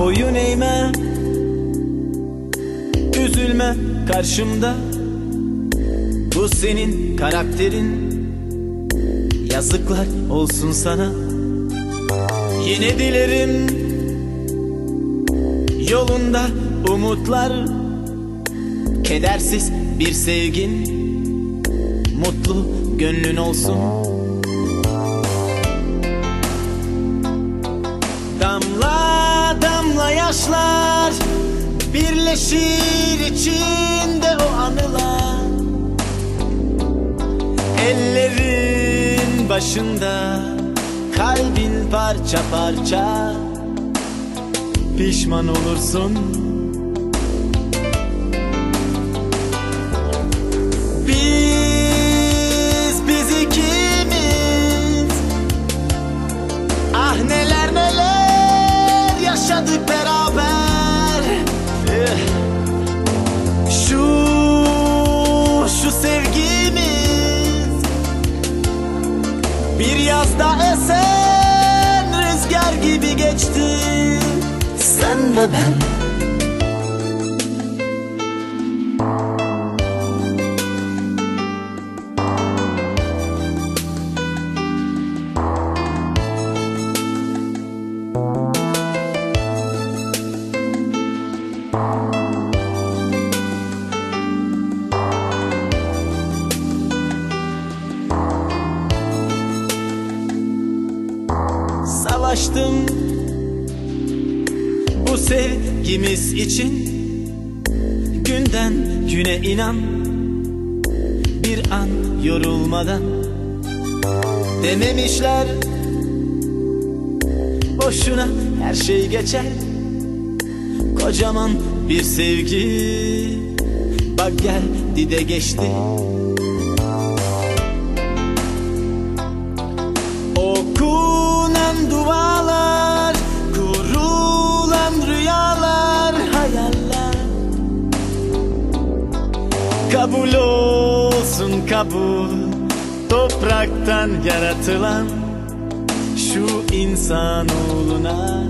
boyun eğme. Üzülme karşımda. Bu senin karakterin. Yazıklar olsun sana. Yine dilerim. Yolunda umutlar. Kedersiz bir sevgin. Mutlu gönlün olsun Birleşir içinde o anılar Ellerin başında Kalbin parça parça. Pişman olursun Bir yazda esen rüzgar gibi geçti. Sen ve ben Savaştım bu sevgimiz için Günden güne inan. Bir an yorulmadan Dememişler. Boşuna her şey geçer. Kocaman bir sevgi. Bak geldi de geçti Kabul olsun kabul, topraktan yaratılan şu insanoğluna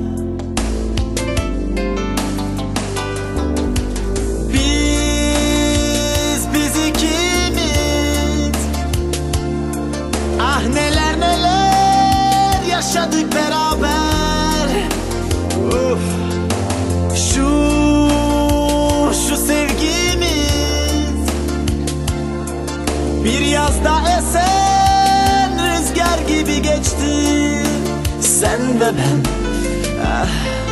Bir yazda esen rüzgar gibi geçti Sen ve ben ah.